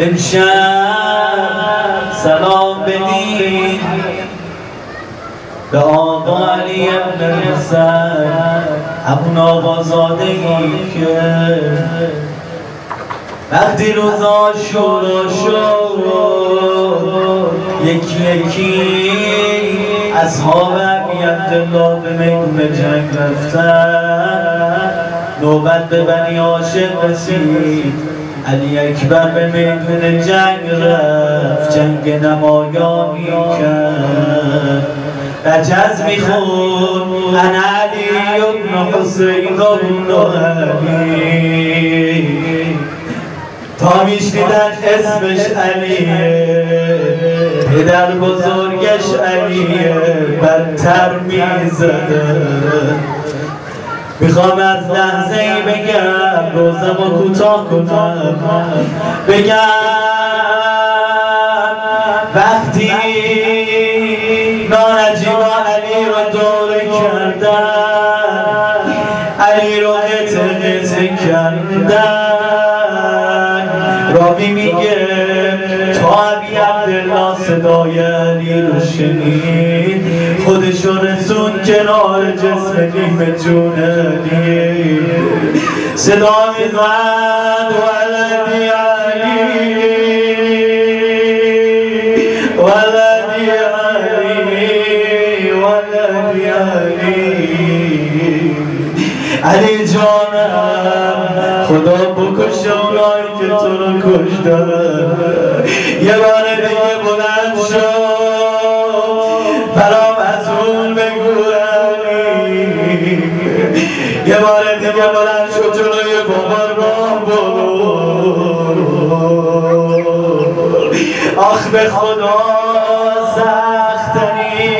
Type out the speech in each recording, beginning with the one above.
امشب سلام بدین. به آقا علی ابن الحسین همون آقازاده ای که وقتی روزا شورا شد یکی یکی اصحاب ابی عبدالله به میدون جنگ رفتن. نوبت به بنی عاشق رسید. علی اکبر به میدون جنگ رفت جنگ نمایانی کرد. رجز میخون ان علی ابن حسین ابن علی. تا میشنیدن اسمش علیه پدر بزرگش علیه بدتر می‌زده. می‌خوام از لحظه ای بگم روزم رو کوتاه کنم. بگم وقتی نانجیبا علی رو دوره کردن علی رو قطع قطع کردن راوی میگه صدای علی رو شنید. خودشو رسون کنار جسم نیم جون علی. صدا می‌زد ولدی علی. ولدی علی ولدی علی. علی جانم خدا بکشه اونایی که تو رو کشتن. یه بار دیگه یه بار دیگه بلند شد جلوی بابا راه برو. آخ به خدا سختنی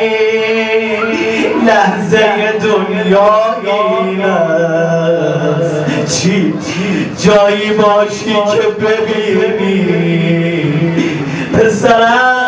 لحظه دنیا این است. چی؟ جایی باشی که ببینی. پسرت